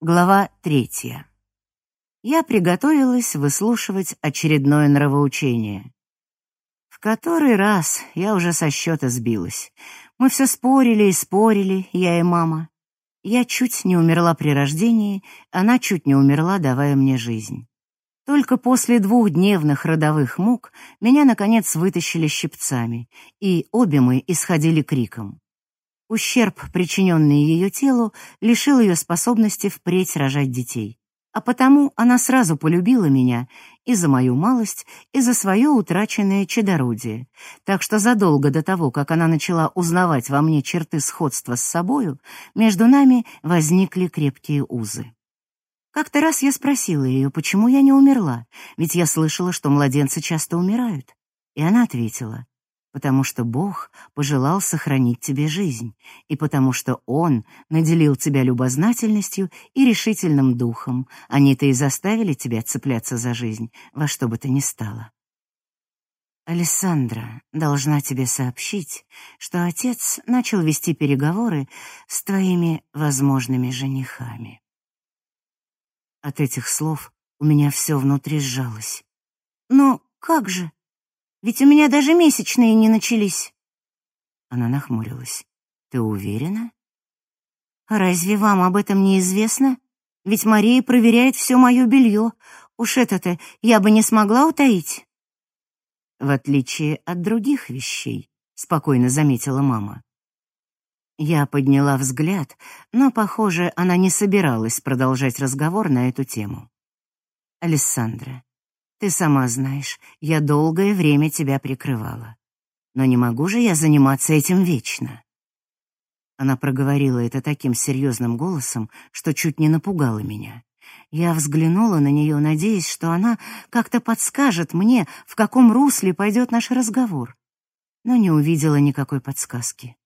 Глава третья. Я приготовилась выслушивать очередное нравоучение. В который раз я уже со счета сбилась. Мы все спорили и спорили, я и мама. Я чуть не умерла при рождении, она чуть не умерла, давая мне жизнь. Только после двухдневных родовых мук меня, наконец, вытащили щипцами, и обе мы исходили криком. Ущерб, причиненный ее телу, лишил ее способности впредь рожать детей. А потому она сразу полюбила меня и за мою малость, и за свое утраченное чадородие. Так что задолго до того, как она начала узнавать во мне черты сходства с собою, между нами возникли крепкие узы. Как-то раз я спросила ее, почему я не умерла, ведь я слышала, что младенцы часто умирают. И она ответила, потому что Бог пожелал сохранить тебе жизнь, и потому что Он наделил тебя любознательностью и решительным духом. Они-то и заставили тебя цепляться за жизнь во что бы то ни стало. Александра должна тебе сообщить, что отец начал вести переговоры с твоими возможными женихами. От этих слов у меня все внутри сжалось. Но как же? Ведь у меня даже месячные не начались. Она нахмурилась. Ты уверена? А разве вам об этом не известно? Ведь Мария проверяет все мое белье. Уж это-то я бы не смогла утаить. В отличие от других вещей, спокойно заметила мама. Я подняла взгляд, но, похоже, она не собиралась продолжать разговор на эту тему. Александра, ты сама знаешь, я долгое время тебя прикрывала. Но не могу же я заниматься этим вечно. Она проговорила это таким серьезным голосом, что чуть не напугала меня. Я взглянула на нее, надеясь, что она как-то подскажет мне, в каком русле пойдет наш разговор, но не увидела никакой подсказки.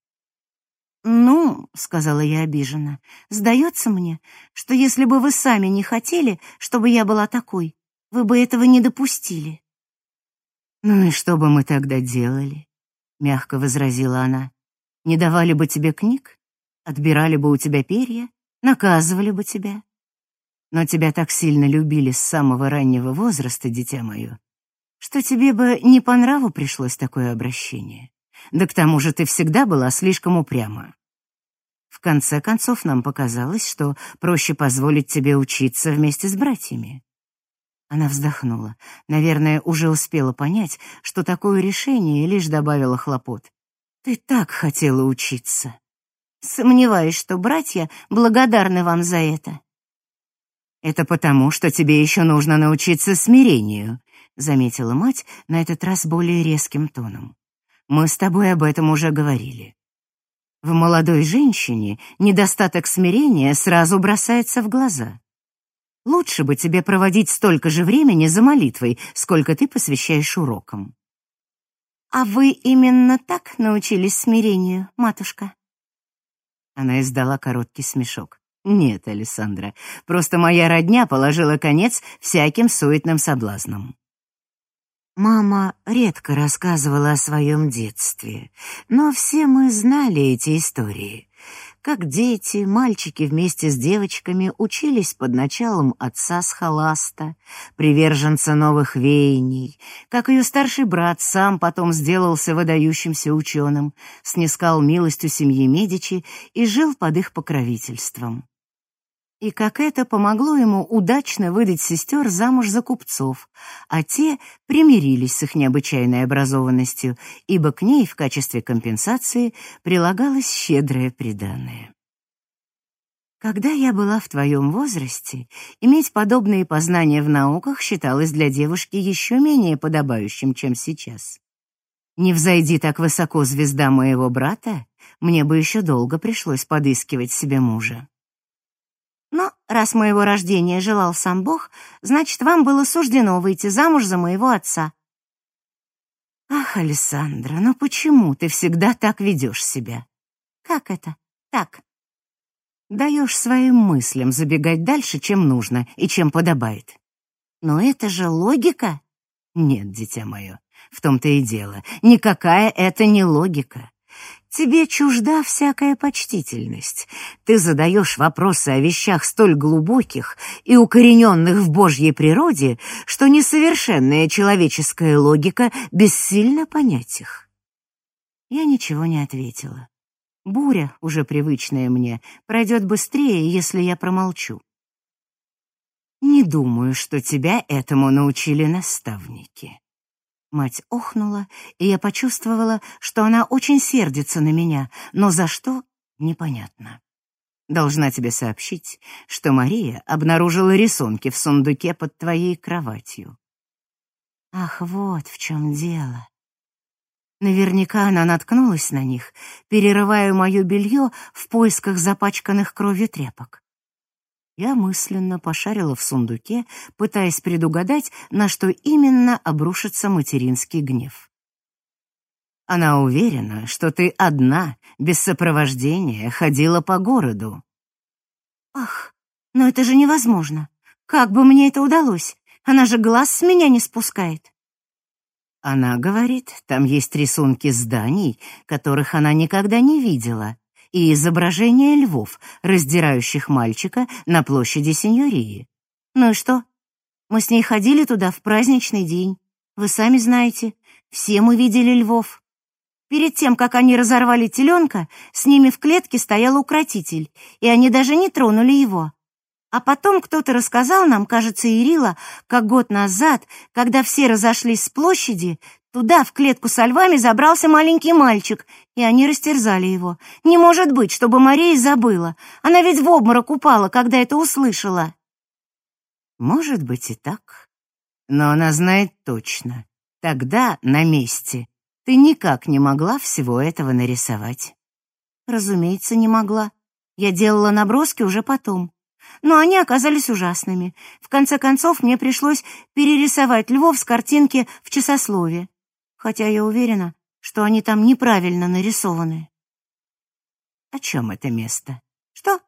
«Ну», — сказала я обиженно, — «сдается мне, что если бы вы сами не хотели, чтобы я была такой, вы бы этого не допустили. Ну и что бы мы тогда делали? мягко возразила она. Не давали бы тебе книг, отбирали бы у тебя перья, наказывали бы тебя. Но тебя так сильно любили с самого раннего возраста, дитя мое, что тебе бы не по нраву пришлось такое обращение. Да к тому же ты всегда была слишком упряма. В конце концов, нам показалось, что проще позволить тебе учиться вместе с братьями. Она вздохнула. Наверное, уже успела понять, что такое решение лишь добавило хлопот. Ты так хотела учиться. Сомневаюсь, что братья благодарны вам за это. Это потому, что тебе еще нужно научиться смирению, заметила мать на этот раз более резким тоном. Мы с тобой об этом уже говорили. В молодой женщине недостаток смирения сразу бросается в глаза. Лучше бы тебе проводить столько же времени за молитвой, сколько ты посвящаешь урокам. А вы именно так научились смирению, матушка? Она издала короткий смешок. Нет, Александра, просто моя родня положила конец всяким суетным соблазнам. Мама редко рассказывала о своем детстве, но все мы знали эти истории. Как дети, мальчики вместе с девочками учились под началом отца Схоласта, приверженца новых веяний, как ее старший брат сам потом сделался выдающимся ученым, снискал милость у семьи Медичи и жил под их покровительством и как это помогло ему удачно выдать сестер замуж за купцов, а те примирились с их необычайной образованностью, ибо к ней в качестве компенсации прилагалось щедрое приданое. Когда я была в твоем возрасте, иметь подобные познания в науках считалось для девушки еще менее подобающим, чем сейчас. Не взойди так высоко звезда моего брата, мне бы еще долго пришлось подыскивать себе мужа. Но раз моего рождения желал сам Бог, значит, вам было суждено выйти замуж за моего отца. Ах, Александра, ну почему ты всегда так ведешь себя? Как это? Так. Даешь своим мыслям забегать дальше, чем нужно и чем подобает. Но это же логика. Нет, дитя мое, в том-то и дело. Никакая это не логика. Тебе чужда всякая почтительность. Ты задаешь вопросы о вещах столь глубоких и укорененных в Божьей природе, что несовершенная человеческая логика бессильно понять их. Я ничего не ответила. Буря, уже привычная мне, пройдет быстрее, если я промолчу. Не думаю, что тебя этому научили наставники. Мать охнула, и я почувствовала, что она очень сердится на меня, но за что — непонятно. Должна тебе сообщить, что Мария обнаружила рисунки в сундуке под твоей кроватью. Ах, вот в чем дело. Наверняка она наткнулась на них, перерывая мое белье в поисках запачканных кровью тряпок. Я мысленно пошарила в сундуке, пытаясь предугадать, на что именно обрушится материнский гнев. Она уверена, что ты одна, без сопровождения, ходила по городу. Ах, но это же невозможно. Как бы мне это удалось? Она же глаз с меня не спускает. Она говорит, там есть рисунки зданий, которых она никогда не видела, и изображение львов, раздирающих мальчика на площади Синьории. Ну и что? Мы с ней ходили туда в праздничный день. Вы сами знаете, все мы видели львов. Перед тем, как они разорвали теленка, с ними в клетке стоял укротитель, и они даже не тронули его. А потом кто-то рассказал нам, кажется, Ирила, как год назад, когда все разошлись с площади, Туда, в клетку со львами, забрался маленький мальчик, и они растерзали его. Не может быть, чтобы Мария забыла. Она ведь в обморок упала, когда это услышала. Может быть и так. Но она знает точно. Тогда, на месте, ты никак не могла всего этого нарисовать. Разумеется, не могла. Я делала наброски уже потом. Но они оказались ужасными. В конце концов, мне пришлось перерисовать львов с картинки в часослове хотя я уверена, что они там неправильно нарисованы. О чем это место? Что?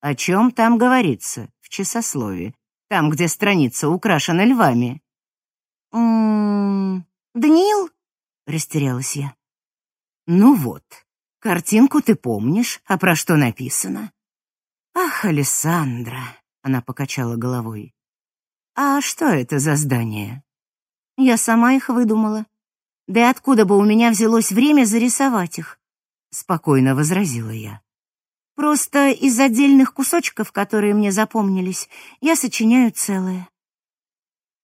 О чем там говорится в часослове, там, где страница украшена львами? М-м, Даниил? Растерялась я. Ну вот, картинку ты помнишь, а про что написано? Ах, Александра, она покачала головой. А что это за здание? Я сама их выдумала. Да и откуда бы у меня взялось время зарисовать их? Спокойно возразила я. Просто из отдельных кусочков, которые мне запомнились, я сочиняю целое.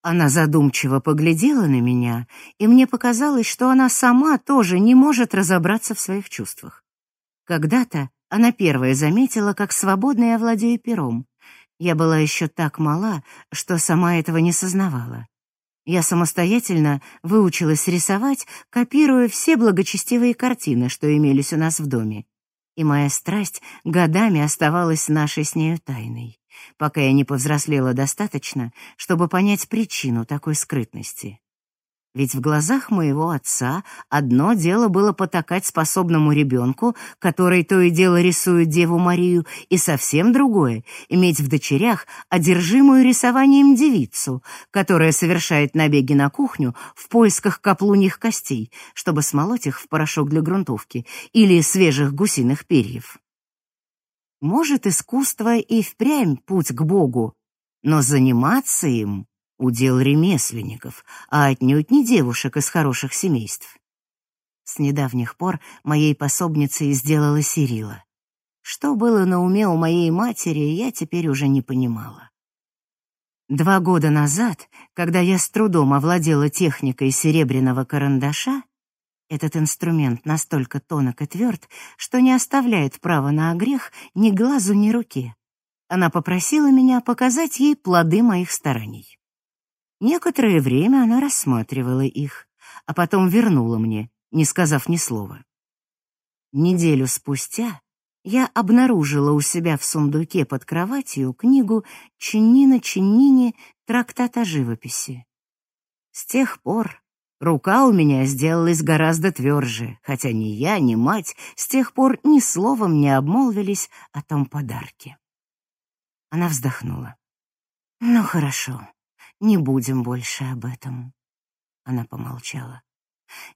Она задумчиво поглядела на меня, и мне показалось, что она сама тоже не может разобраться в своих чувствах. Когда-то она первая заметила, как свободно я владею пером. Я была еще так мала, что сама этого не сознавала. Я самостоятельно выучилась рисовать, копируя все благочестивые картины, что имелись у нас в доме. И моя страсть годами оставалась нашей с нею тайной, пока я не повзрослела достаточно, чтобы понять причину такой скрытности. Ведь в глазах моего отца одно дело было потакать способному ребенку, который то и дело рисует Деву Марию, и совсем другое — иметь в дочерях одержимую рисованием девицу, которая совершает набеги на кухню в поисках каплуньих костей, чтобы смолоть их в порошок для грунтовки или свежих гусиных перьев. Может, искусство и впрямь путь к Богу, но заниматься им удел ремесленников, а отнюдь не девушек из хороших семейств. С недавних пор моей пособницей сделала Сирила. Что было на уме у моей матери, я теперь уже не понимала. Два года назад, когда я с трудом овладела техникой серебряного карандаша, этот инструмент настолько тонок и тверд, что не оставляет права на огрех ни глазу, ни руке. Она попросила меня показать ей плоды моих стараний. Некоторое время она рассматривала их, а потом вернула мне, не сказав ни слова. Неделю спустя я обнаружила у себя в сундуке под кроватью книгу Чиннина Чиннини «Трактат о живописи». С тех пор рука у меня сделалась гораздо тверже, хотя ни я, ни мать с тех пор ни словом не обмолвились о том подарке. Она вздохнула. «Ну, хорошо. Не будем больше об этом. Она помолчала.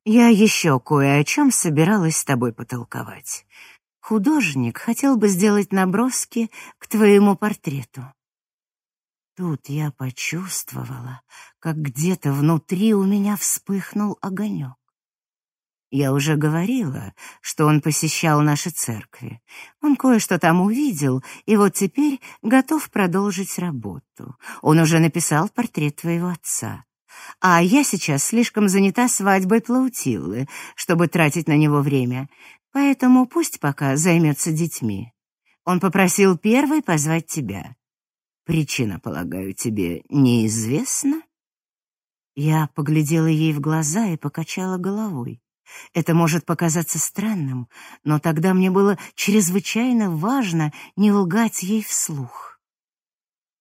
Я еще кое о чем собиралась с тобой потолковать. Художник хотел бы сделать наброски к твоему портрету. Тут я почувствовала, как где-то внутри у меня вспыхнул огонек. Я уже говорила, что он посещал наши церкви. Он кое-что там увидел, и вот теперь готов продолжить работу. Он уже написал портрет твоего отца. А я сейчас слишком занята свадьбой Плаутиллы, чтобы тратить на него время, поэтому пусть пока займется детьми. Он попросил первой позвать тебя. Причина, полагаю, тебе неизвестна? Я поглядела ей в глаза и покачала головой. Это может показаться странным, но тогда мне было чрезвычайно важно не лгать ей вслух.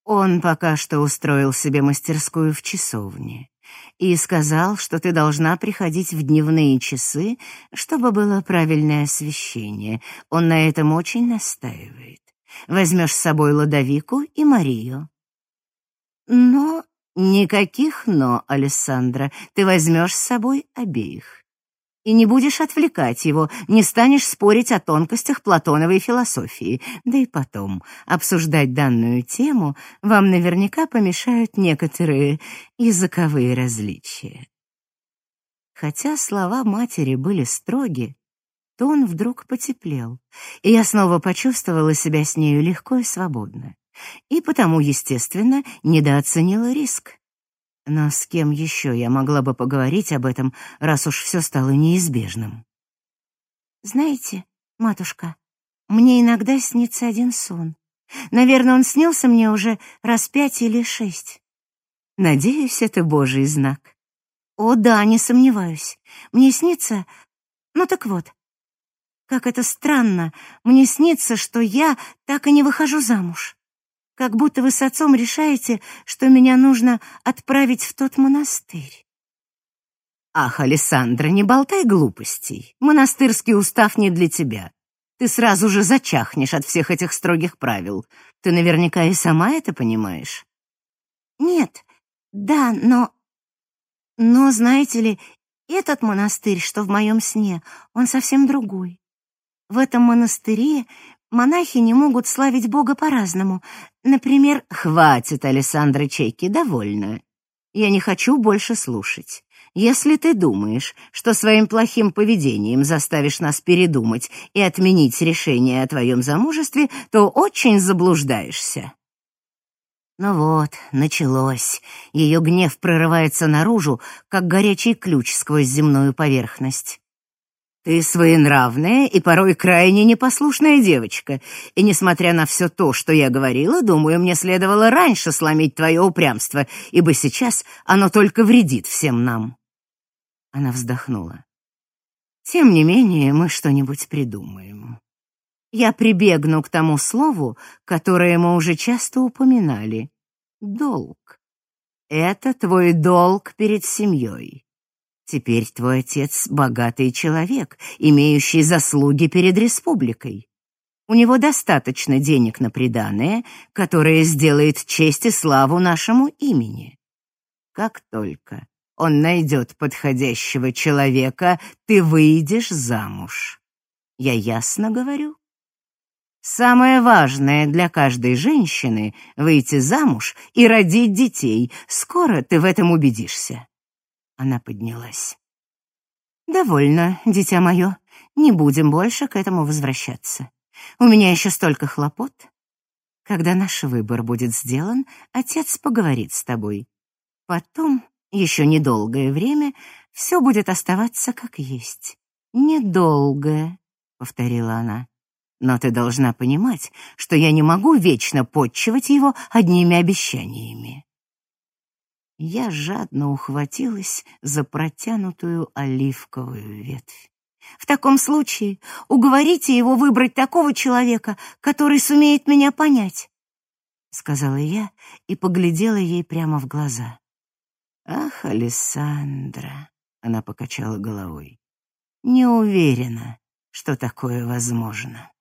Он пока что устроил себе мастерскую в часовне и сказал, что ты должна приходить в дневные часы, чтобы было правильное освещение. Он на этом очень настаивает. Возьмешь с собой Ладовику и Марию. Но никаких «но», Алессандра, ты возьмешь с собой обеих. И не будешь отвлекать его, не станешь спорить о тонкостях платоновой философии. Да и потом, обсуждать данную тему вам наверняка помешают некоторые языковые различия. Хотя слова матери были строги, то он вдруг потеплел, и я снова почувствовала себя с нею легко и свободно. И потому, естественно, недооценила риск. Но с кем еще я могла бы поговорить об этом, раз уж все стало неизбежным? Знаете, матушка, мне иногда снится один сон. Наверное, он снился мне уже раз пять или шесть. Надеюсь, это Божий знак. О, да, не сомневаюсь. Мне снится... Ну так вот, как это странно, мне снится, что я так и не выхожу замуж. Как будто вы с отцом решаете, что меня нужно отправить в тот монастырь. Ах, Александра, не болтай глупостей. Монастырский устав не для тебя. Ты сразу же зачахнешь от всех этих строгих правил. Ты наверняка и сама это понимаешь. Нет, да, но... Но, знаете ли, этот монастырь, что в моем сне, он совсем другой. В этом монастыре монахи не могут славить Бога по-разному. Например, «Хватит, Александра Чейки, довольно. Я не хочу больше слушать. Если ты думаешь, что своим плохим поведением заставишь нас передумать и отменить решение о твоем замужестве, то очень заблуждаешься». Ну вот, началось. Ее гнев прорывается наружу, как горячий ключ сквозь земную поверхность. Ты своенравная и порой крайне непослушная девочка, и, несмотря на все то, что я говорила, думаю, мне следовало раньше сломить твое упрямство, ибо сейчас оно только вредит всем нам». Она вздохнула. «Тем не менее, мы что-нибудь придумаем. Я прибегну к тому слову, которое мы уже часто упоминали — долг. Это твой долг перед семьей. Теперь твой отец богатый человек, имеющий заслуги перед республикой. У него достаточно денег на приданое, которое сделает честь и славу нашему имени. Как только он найдет подходящего человека, ты выйдешь замуж. Я ясно говорю? Самое важное для каждой женщины — выйти замуж и родить детей. Скоро ты в этом убедишься. Она поднялась. «Довольно, дитя мое. Не будем больше к этому возвращаться. У меня еще столько хлопот. Когда наш выбор будет сделан, отец поговорит с тобой. Потом, еще недолгое время, все будет оставаться как есть. Недолгое, — повторила она. Но ты должна понимать, что я не могу вечно подчивать его одними обещаниями. Я жадно ухватилась за протянутую оливковую ветвь. В таком случае уговорите его выбрать такого человека, который сумеет меня понять, сказала я и поглядела ей прямо в глаза. Ах, Александра, она покачала головой. Не уверена, что такое возможно.